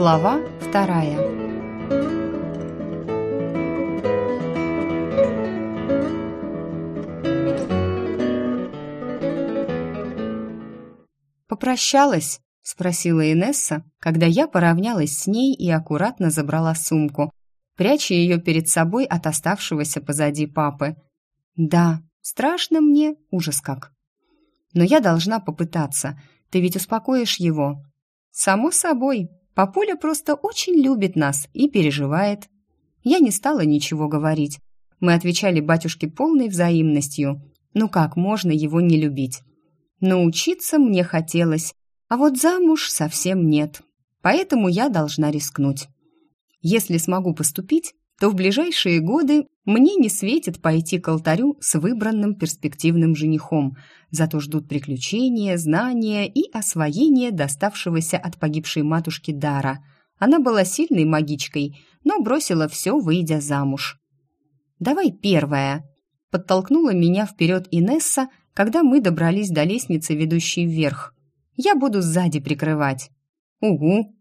Глава вторая. «Попрощалась?» — спросила Инесса, когда я поравнялась с ней и аккуратно забрала сумку, пряча ее перед собой от оставшегося позади папы. «Да, страшно мне, ужас как. Но я должна попытаться. Ты ведь успокоишь его?» «Само собой. Папуля просто очень любит нас и переживает». Я не стала ничего говорить. Мы отвечали батюшке полной взаимностью. Ну как можно его не любить? Но учиться мне хотелось, а вот замуж совсем нет. Поэтому я должна рискнуть. Если смогу поступить, то в ближайшие годы мне не светит пойти к алтарю с выбранным перспективным женихом, зато ждут приключения, знания и освоение доставшегося от погибшей матушки дара. Она была сильной магичкой, но бросила все, выйдя замуж. «Давай первая», — подтолкнула меня вперед Инесса, когда мы добрались до лестницы, ведущей вверх. «Я буду сзади прикрывать». «Угу»,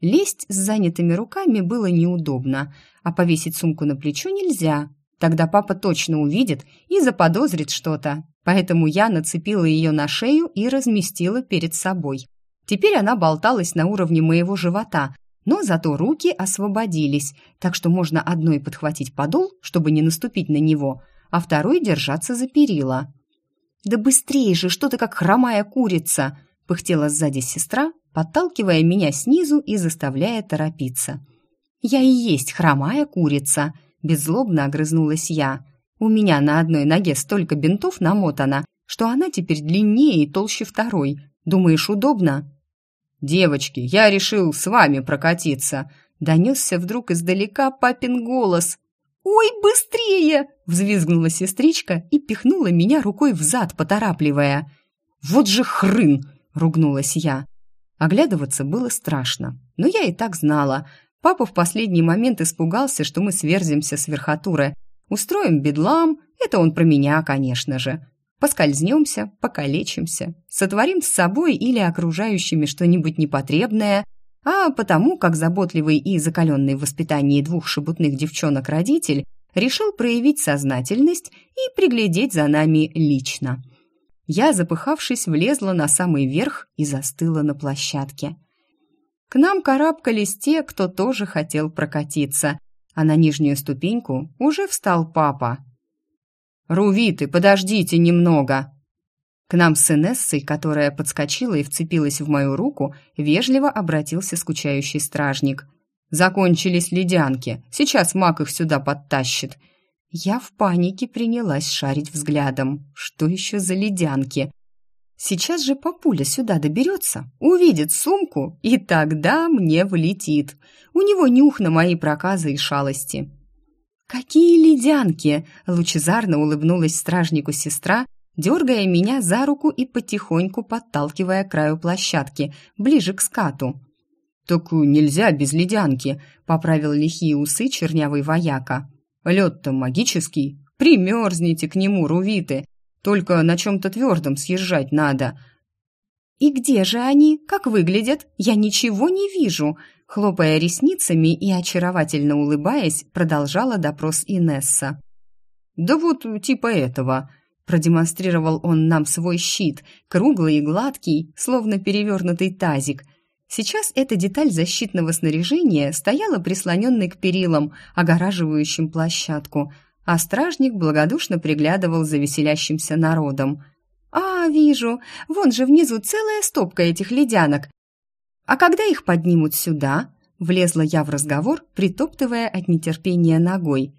Лезть с занятыми руками было неудобно, а повесить сумку на плечо нельзя. Тогда папа точно увидит и заподозрит что-то. Поэтому я нацепила ее на шею и разместила перед собой. Теперь она болталась на уровне моего живота, но зато руки освободились, так что можно одной подхватить подол, чтобы не наступить на него, а второй держаться за перила. «Да быстрее же, что ты как хромая курица!» пыхтела сзади сестра, подталкивая меня снизу и заставляя торопиться. «Я и есть хромая курица», — беззлобно огрызнулась я. «У меня на одной ноге столько бинтов намотано, что она теперь длиннее и толще второй. Думаешь, удобно?» «Девочки, я решил с вами прокатиться», — донесся вдруг издалека папин голос. «Ой, быстрее!» — взвизгнула сестричка и пихнула меня рукой взад, поторапливая. «Вот же хрын!» — ругнулась я. Оглядываться было страшно, но я и так знала. Папа в последний момент испугался, что мы сверзимся с верхотуры. Устроим бедлам, это он про меня, конечно же. Поскользнемся, покалечимся, сотворим с собой или окружающими что-нибудь непотребное, а потому, как заботливый и закаленный в воспитании двух шебутных девчонок родитель, решил проявить сознательность и приглядеть за нами лично – я, запыхавшись, влезла на самый верх и застыла на площадке. К нам карабкались те, кто тоже хотел прокатиться, а на нижнюю ступеньку уже встал папа. «Рувиты, подождите немного!» К нам с Инессой, которая подскочила и вцепилась в мою руку, вежливо обратился скучающий стражник. «Закончились ледянки. Сейчас маг их сюда подтащит. Я в панике принялась шарить взглядом. Что еще за ледянки? Сейчас же папуля сюда доберется, увидит сумку, и тогда мне влетит. У него нюх на мои проказы и шалости. «Какие ледянки!» — лучезарно улыбнулась стражнику сестра, дергая меня за руку и потихоньку подталкивая к краю площадки, ближе к скату. «Так нельзя без ледянки», — поправил лихие усы чернявый вояка. Лед-то магический. Примерзните к нему, рувиты. Только на чем-то твердом съезжать надо. «И где же они? Как выглядят? Я ничего не вижу!» Хлопая ресницами и очаровательно улыбаясь, продолжала допрос Инесса. «Да вот типа этого», — продемонстрировал он нам свой щит, круглый и гладкий, словно перевернутый тазик — Сейчас эта деталь защитного снаряжения стояла прислоненной к перилам, огораживающим площадку, а стражник благодушно приглядывал за веселящимся народом. «А, вижу, вон же внизу целая стопка этих ледянок. А когда их поднимут сюда?» Влезла я в разговор, притоптывая от нетерпения ногой.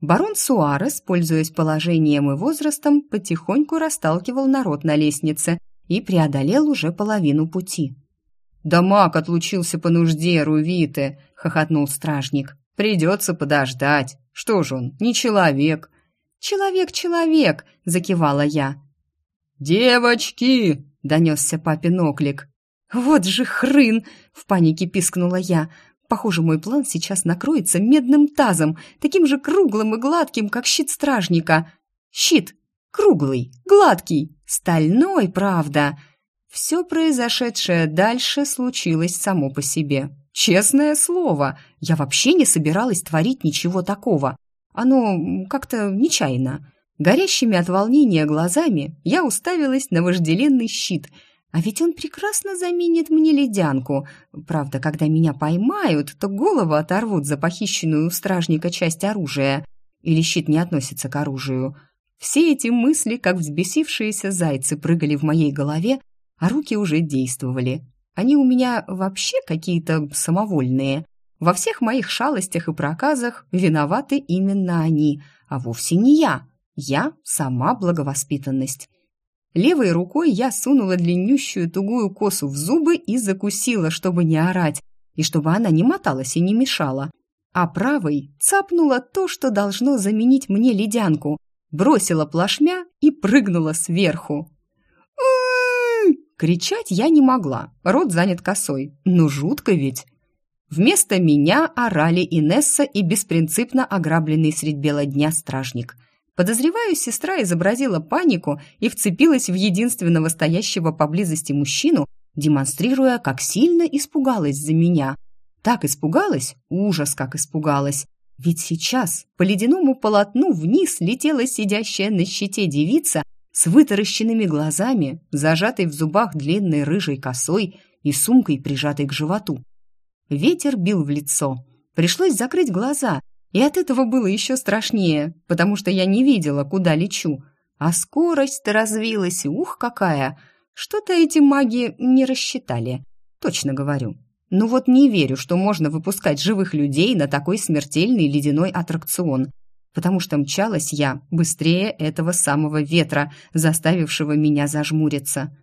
Барон Суарес, пользуясь положением и возрастом, потихоньку расталкивал народ на лестнице и преодолел уже половину пути. «Да маг отлучился по нужде, Рувиты!» — хохотнул стражник. «Придется подождать. Что ж он, не человек?» «Человек, человек!» — закивала я. «Девочки!» — донесся папин оклик. «Вот же хрын!» — в панике пискнула я. Похоже, мой план сейчас накроется медным тазом, таким же круглым и гладким, как щит стражника. Щит! Круглый, гладкий, стальной, правда. Все произошедшее дальше случилось само по себе. Честное слово, я вообще не собиралась творить ничего такого. Оно как-то нечаянно. Горящими от волнения глазами я уставилась на вожделенный щит, а ведь он прекрасно заменит мне ледянку. Правда, когда меня поймают, то голову оторвут за похищенную у стражника часть оружия. Или щит не относится к оружию. Все эти мысли, как взбесившиеся зайцы, прыгали в моей голове, а руки уже действовали. Они у меня вообще какие-то самовольные. Во всех моих шалостях и проказах виноваты именно они, а вовсе не я. Я сама благовоспитанность. Левой рукой я сунула длиннющую тугую косу в зубы и закусила, чтобы не орать, и чтобы она не моталась и не мешала. А правой цапнула то, что должно заменить мне ледянку, бросила плашмя и прыгнула сверху. Кричать я не могла, рот занят косой, но жутко ведь. Вместо меня орали Инесса и беспринципно ограбленный средь бела дня стражник. Подозреваю, сестра изобразила панику и вцепилась в единственного стоящего поблизости мужчину, демонстрируя, как сильно испугалась за меня. Так испугалась, ужас как испугалась. Ведь сейчас по ледяному полотну вниз летела сидящая на щите девица с вытаращенными глазами, зажатой в зубах длинной рыжей косой и сумкой, прижатой к животу. Ветер бил в лицо. Пришлось закрыть глаза, и от этого было еще страшнее, потому что я не видела, куда лечу. А скорость-то развилась, ух, какая! Что-то эти маги не рассчитали. Точно говорю. Ну вот не верю, что можно выпускать живых людей на такой смертельный ледяной аттракцион – потому что мчалась я быстрее этого самого ветра, заставившего меня зажмуриться.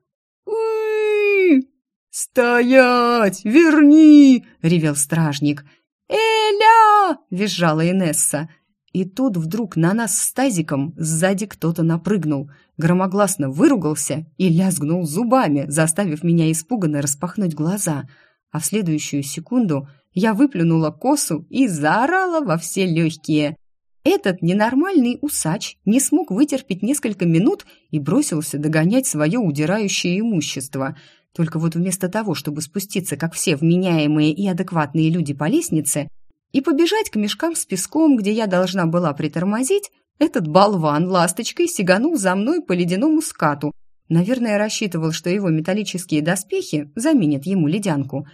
«Уи! Стоять! Верни!» — ревел стражник. «Эля!» — визжала Инесса. И тут вдруг на нас с тазиком сзади кто-то напрыгнул, громогласно выругался и лязгнул зубами, заставив меня испуганно распахнуть глаза. А в следующую секунду я выплюнула косу и заорала во все легкие. Этот ненормальный усач не смог вытерпеть несколько минут и бросился догонять свое удирающее имущество. Только вот вместо того, чтобы спуститься, как все вменяемые и адекватные люди по лестнице, и побежать к мешкам с песком, где я должна была притормозить, этот болван ласточкой сиганул за мной по ледяному скату. Наверное, рассчитывал, что его металлические доспехи заменят ему ледянку.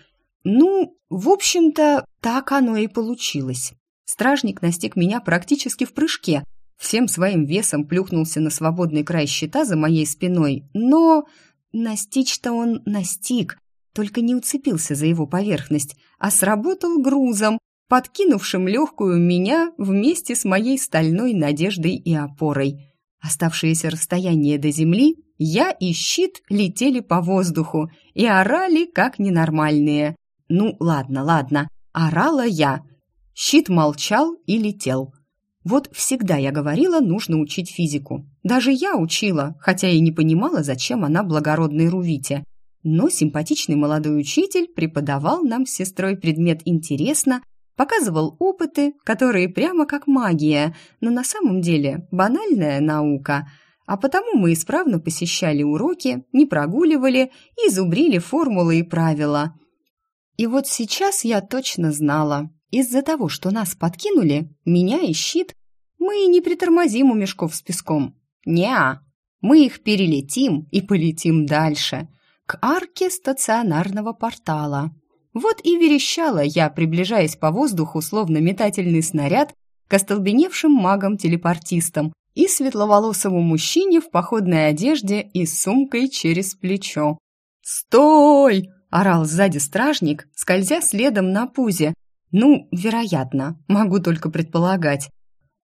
Ну, в общем-то, так оно и получилось. Стражник настиг меня практически в прыжке, всем своим весом плюхнулся на свободный край щита за моей спиной, но настичь-то он настиг, только не уцепился за его поверхность, а сработал грузом, подкинувшим легкую меня вместе с моей стальной надеждой и опорой. Оставшееся расстояние до земли я и щит летели по воздуху и орали, как ненормальные. Ну, ладно, ладно, орала я — Щит молчал и летел. Вот всегда я говорила, нужно учить физику. Даже я учила, хотя и не понимала, зачем она благородной Рувите. Но симпатичный молодой учитель преподавал нам с сестрой предмет интересно, показывал опыты, которые прямо как магия, но на самом деле банальная наука. А потому мы исправно посещали уроки, не прогуливали и зубрили формулы и правила. И вот сейчас я точно знала, из-за того, что нас подкинули, меня и щит, мы не притормозим у мешков с песком. Неа, мы их перелетим и полетим дальше, к арке стационарного портала. Вот и верещала я, приближаясь по воздуху, словно метательный снаряд, к остолбеневшим магам-телепортистам и светловолосому мужчине в походной одежде и с сумкой через плечо. «Стой!» — орал сзади стражник, скользя следом на пузе, ну, вероятно, могу только предполагать.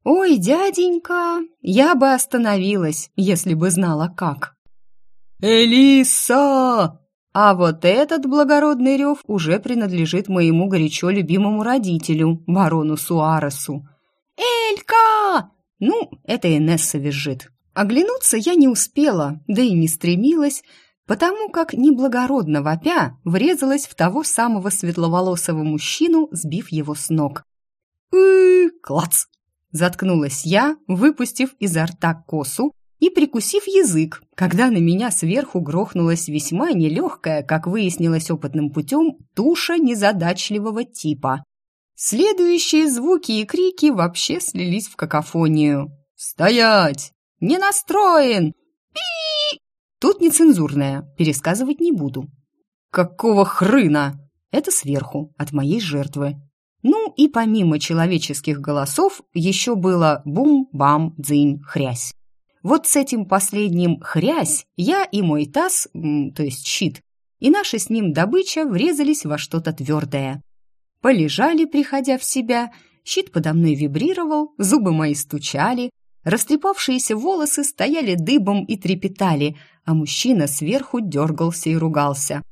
«Ой, дяденька, я бы остановилась, если бы знала как». «Элиса!» А вот этот благородный рев уже принадлежит моему горячо любимому родителю, барону Суаресу. «Элька!» Ну, это Инесса визжит. Оглянуться я не успела, да и не стремилась, потому как неблагородно вопя врезалась в того самого светловолосого мужчину, сбив его с ног. «Ы-ы-ы!» клац! Заткнулась я, выпустив изо рта косу и прикусив язык, когда на меня сверху грохнулась весьма нелегкая, как выяснилось опытным путем, туша незадачливого типа. Следующие звуки и крики вообще слились в какофонию. «Стоять! Не настроен! пи Тут нецензурное, пересказывать не буду. «Какого хрына?» Это сверху, от моей жертвы. Ну и помимо человеческих голосов еще было бум-бам, дзынь, хрясь. Вот с этим последним «хрясь» я и мой таз, то есть щит, и наша с ним добыча врезались во что-то твердое. Полежали, приходя в себя, щит подо мной вибрировал, зубы мои стучали, растрепавшиеся волосы стояли дыбом и трепетали, а мужчина сверху дергался и ругался.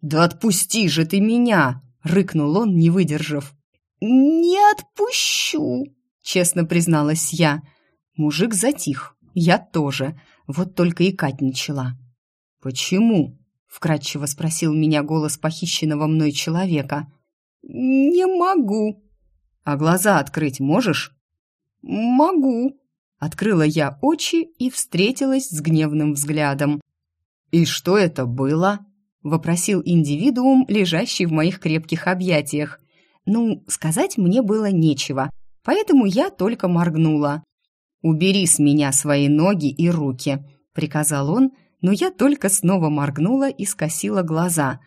«Да отпусти же ты меня!» — рыкнул он, не выдержав. «Не отпущу!» — честно призналась я. Мужик затих, я тоже, вот только икать начала. «Почему?» — вкратчиво спросил меня голос похищенного мной человека. «Не могу». «А глаза открыть можешь?» «Могу». Открыла я очи и встретилась с гневным взглядом. «И что это было?» — вопросил индивидуум, лежащий в моих крепких объятиях. Ну, сказать мне было нечего, поэтому я только моргнула. «Убери с меня свои ноги и руки», — приказал он, но я только снова моргнула и скосила глаза.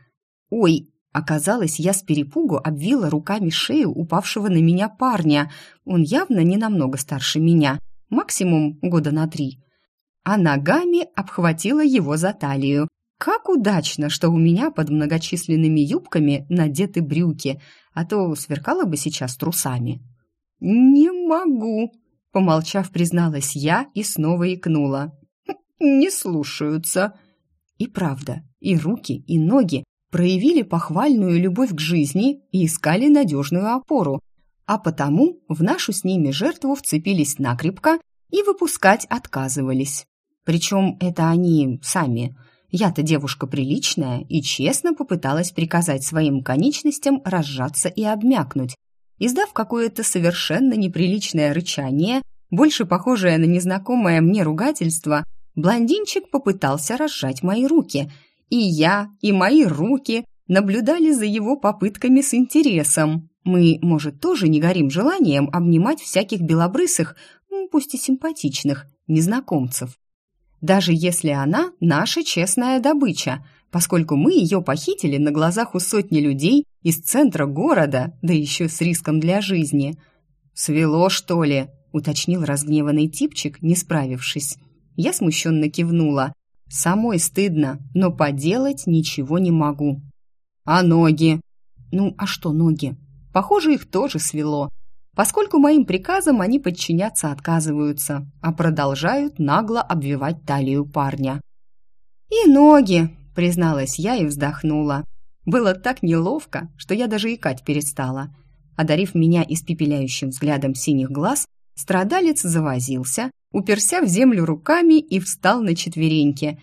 «Ой!» Оказалось, я с перепугу обвила руками шею упавшего на меня парня. Он явно не намного старше меня, максимум года на три. А ногами обхватила его за талию. Как удачно, что у меня под многочисленными юбками надеты брюки, а то сверкала бы сейчас трусами. «Не могу», Помолчав, призналась я и снова икнула. «Не слушаются». И правда, и руки, и ноги проявили похвальную любовь к жизни и искали надежную опору, а потому в нашу с ними жертву вцепились накрепко и выпускать отказывались. Причем это они сами. Я-то девушка приличная и честно попыталась приказать своим конечностям разжаться и обмякнуть, Издав какое-то совершенно неприличное рычание, больше похожее на незнакомое мне ругательство, блондинчик попытался разжать мои руки. И я, и мои руки наблюдали за его попытками с интересом. Мы, может, тоже не горим желанием обнимать всяких белобрысых, пусть и симпатичных, незнакомцев. Даже если она наша честная добыча, поскольку мы ее похитили на глазах у сотни людей из центра города, да еще с риском для жизни. «Свело, что ли?» — уточнил разгневанный типчик, не справившись. Я смущенно кивнула. «Самой стыдно, но поделать ничего не могу». «А ноги?» «Ну, а что ноги?» «Похоже, их тоже свело, поскольку моим приказам они подчиняться отказываются, а продолжают нагло обвивать талию парня». «И ноги!» призналась я и вздохнула. Было так неловко, что я даже икать перестала. Одарив меня испепеляющим взглядом синих глаз, страдалец завозился, уперся в землю руками и встал на четвереньки.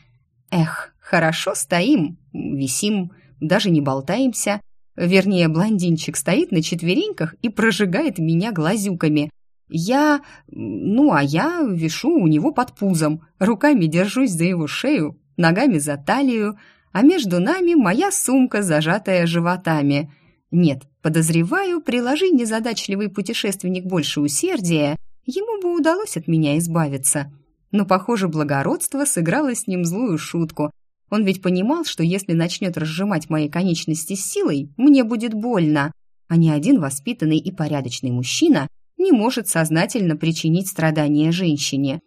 Эх, хорошо стоим, висим, даже не болтаемся. Вернее, блондинчик стоит на четвереньках и прожигает меня глазюками. Я... ну, а я вишу у него под пузом, руками держусь за его шею, ногами за талию, а между нами моя сумка, зажатая животами. Нет, подозреваю, приложи незадачливый путешественник больше усердия, ему бы удалось от меня избавиться. Но, похоже, благородство сыграло с ним злую шутку. Он ведь понимал, что если начнет разжимать мои конечности силой, мне будет больно. А ни один воспитанный и порядочный мужчина не может сознательно причинить страдания женщине.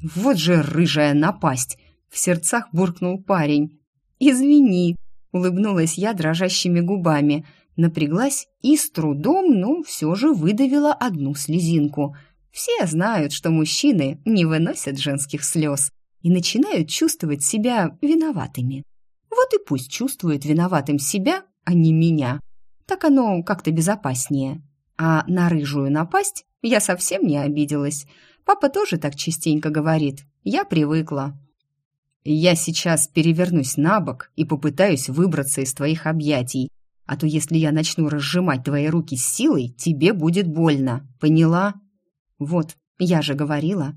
Вот же рыжая напасть! В сердцах буркнул парень. «Извини», — улыбнулась я дрожащими губами, напряглась и с трудом, но все же выдавила одну слезинку. Все знают, что мужчины не выносят женских слез и начинают чувствовать себя виноватыми. Вот и пусть чувствует виноватым себя, а не меня. Так оно как-то безопаснее. А на рыжую напасть я совсем не обиделась. Папа тоже так частенько говорит. Я привыкла. Я сейчас перевернусь на бок и попытаюсь выбраться из твоих объятий. А то если я начну разжимать твои руки с силой, тебе будет больно. Поняла? Вот, я же говорила.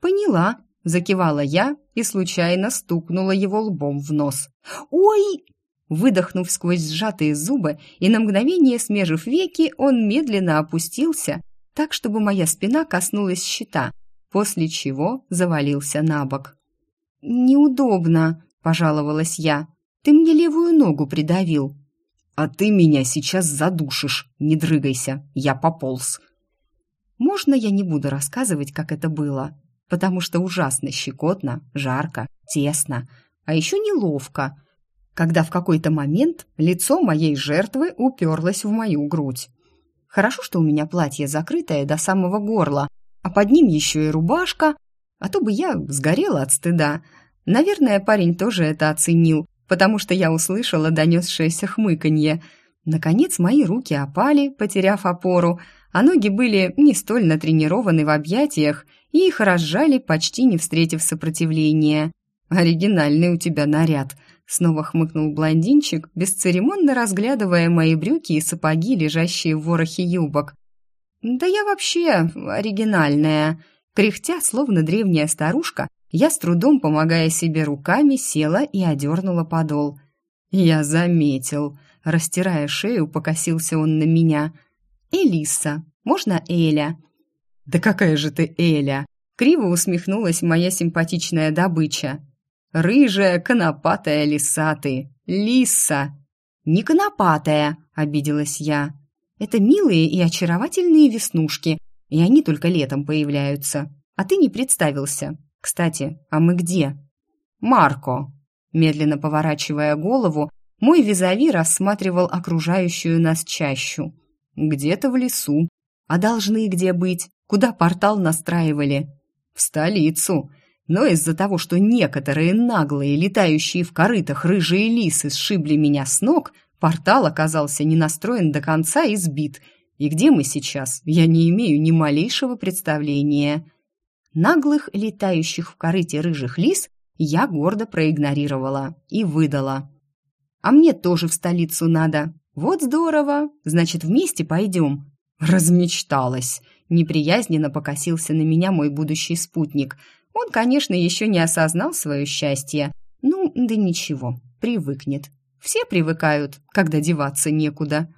Поняла, закивала я и случайно стукнула его лбом в нос. «Ой!» Выдохнув сквозь сжатые зубы и на мгновение смежив веки, он медленно опустился, так, чтобы моя спина коснулась щита, после чего завалился на бок. «Неудобно», — пожаловалась я. «Ты мне левую ногу придавил». «А ты меня сейчас задушишь. Не дрыгайся, я пополз». Можно я не буду рассказывать, как это было? Потому что ужасно щекотно, жарко, тесно, а еще неловко, когда в какой-то момент лицо моей жертвы уперлось в мою грудь. Хорошо, что у меня платье закрытое до самого горла, а под ним еще и рубашка, а то бы я сгорела от стыда. Наверное, парень тоже это оценил, потому что я услышала донесшееся хмыканье. Наконец мои руки опали, потеряв опору, а ноги были не столь натренированы в объятиях и их разжали, почти не встретив сопротивления. «Оригинальный у тебя наряд», — снова хмыкнул блондинчик, бесцеремонно разглядывая мои брюки и сапоги, лежащие в ворохе юбок. «Да я вообще оригинальная», Кряхтя, словно древняя старушка, я с трудом, помогая себе руками, села и одернула подол. «Я заметил», — растирая шею, покосился он на меня. «Элиса, можно Эля?» «Да какая же ты Эля!» — криво усмехнулась моя симпатичная добыча. «Рыжая, конопатая лиса ты! Лиса!» «Не конопатая!» — обиделась я. «Это милые и очаровательные веснушки, и они только летом появляются. А ты не представился. Кстати, а мы где?» «Марко!» Медленно поворачивая голову, мой визави рассматривал окружающую нас чащу. «Где-то в лесу. А должны где быть? Куда портал настраивали?» «В столицу!» но из-за того, что некоторые наглые, летающие в корытах рыжие лисы сшибли меня с ног, портал оказался не настроен до конца и сбит, и где мы сейчас, я не имею ни малейшего представления. Наглых, летающих в корыте рыжих лис я гордо проигнорировала и выдала. «А мне тоже в столицу надо. Вот здорово. Значит, вместе пойдем». Размечталась. Неприязненно покосился на меня мой будущий спутник. Он, конечно, еще не осознал свое счастье. Ну, да ничего, привыкнет. Все привыкают, когда деваться некуда.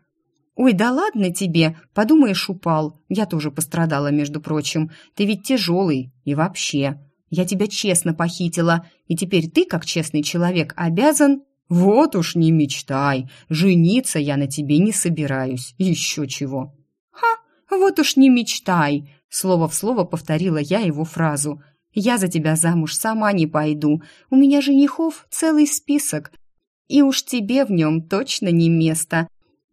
«Ой, да ладно тебе, подумаешь, упал. Я тоже пострадала, между прочим. Ты ведь тяжелый. И вообще, я тебя честно похитила, и теперь ты, как честный человек, обязан...» «Вот уж не мечтай, жениться я на тебе не собираюсь. Еще чего». «Ха, вот уж не мечтай», — слово в слово повторила я его фразу. «Я за тебя замуж сама не пойду. У меня женихов целый список, и уж тебе в нем точно не место.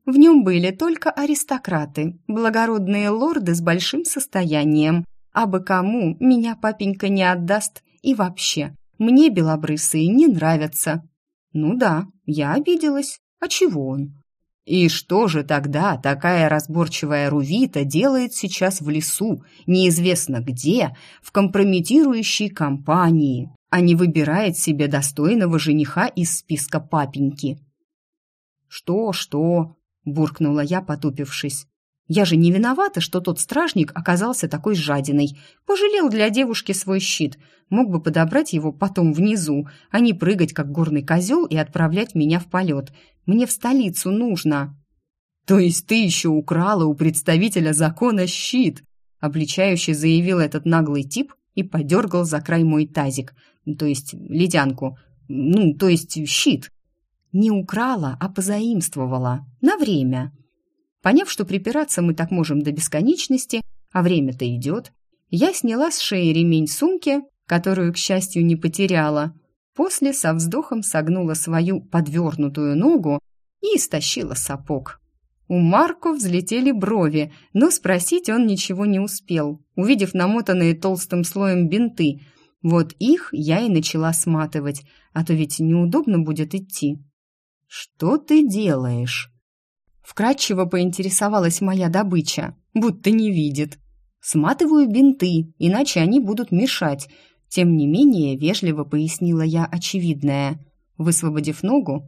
В нем были только аристократы, благородные лорды с большим состоянием. А бы кому меня папенька не отдаст. И вообще, мне белобрысые не нравятся. Ну да, я обиделась. А чего он? И что же тогда такая разборчивая Рувита делает сейчас в лесу, неизвестно где, в компрометирующей компании, а не выбирает себе достойного жениха из списка папеньки? Что-что? буркнула я, потупившись. Я же не виновата, что тот стражник оказался такой жадиной. Пожалел для девушки свой щит. Мог бы подобрать его потом внизу, а не прыгать, как горный козел, и отправлять меня в полет. Мне в столицу нужно. То есть ты еще украла у представителя закона щит? Обличающе заявил этот наглый тип и подергал за край мой тазик, то есть ледянку, ну, то есть щит. Не украла, а позаимствовала. На время. Поняв, что припираться мы так можем до бесконечности, а время-то идет, я сняла с шеи ремень сумки, которую, к счастью, не потеряла. После со вздохом согнула свою подвернутую ногу и стащила сапог. У Марко взлетели брови, но спросить он ничего не успел, увидев намотанные толстым слоем бинты. Вот их я и начала сматывать, а то ведь неудобно будет идти. «Что ты делаешь?» Вкратчиво поинтересовалась моя добыча, будто не видит. «Сматываю бинты, иначе они будут мешать», тем не менее, вежливо пояснила я очевидное. Высвободив ногу,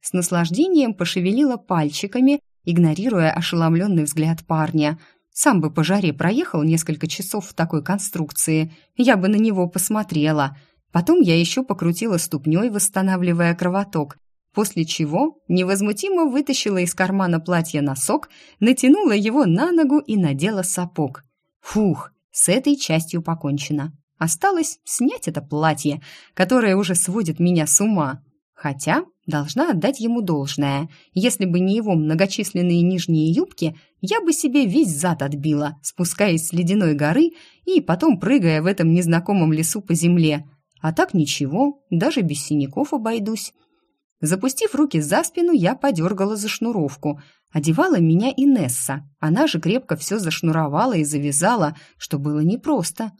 с наслаждением пошевелила пальчиками, игнорируя ошеломленный взгляд парня. Сам бы по жаре проехал несколько часов в такой конструкции. Я бы на него посмотрела. Потом я еще покрутила ступней, восстанавливая кровоток, после чего невозмутимо вытащила из кармана платья носок, натянула его на ногу и надела сапог. Фух, с этой частью покончено. Осталось снять это платье, которое уже сводит меня с ума. Хотя должна отдать ему должное. Если бы не его многочисленные нижние юбки, я бы себе весь зад отбила, спускаясь с ледяной горы и потом прыгая в этом незнакомом лесу по земле. А так ничего, даже без синяков обойдусь. Запустив руки за спину, я подергала за шнуровку. Одевала меня Инесса. Она же крепко все зашнуровала и завязала, что было непросто.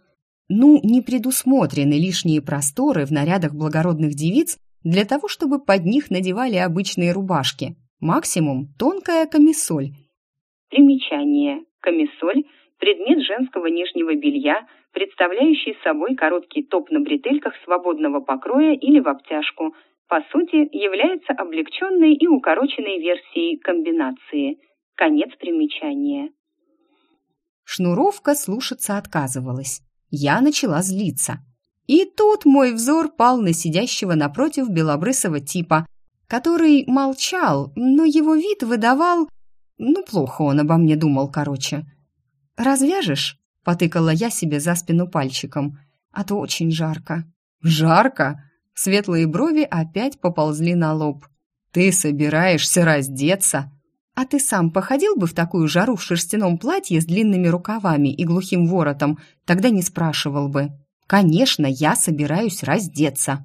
Ну, не предусмотрены лишние просторы в нарядах благородных девиц для того, чтобы под них надевали обычные рубашки. Максимум тонкая камисоль. Примечание. Камисоль – предмет женского нижнего белья, представляющий собой короткий топ на бретельках свободного покроя или в обтяжку. По сути, является облегченной и укороченной версией комбинации. Конец примечания. Шнуровка слушаться отказывалась. Я начала злиться. И тут мой взор пал на сидящего напротив белобрысого типа, который молчал, но его вид выдавал... Ну, плохо он обо мне думал, короче. «Развяжешь?» — потыкала я себе за спину пальчиком. «А то очень жарко». «Жарко?» Светлые брови опять поползли на лоб. «Ты собираешься раздеться?» «А ты сам походил бы в такую жару в шерстяном платье с длинными рукавами и глухим воротом, тогда не спрашивал бы». Конечно, я собираюсь раздеться.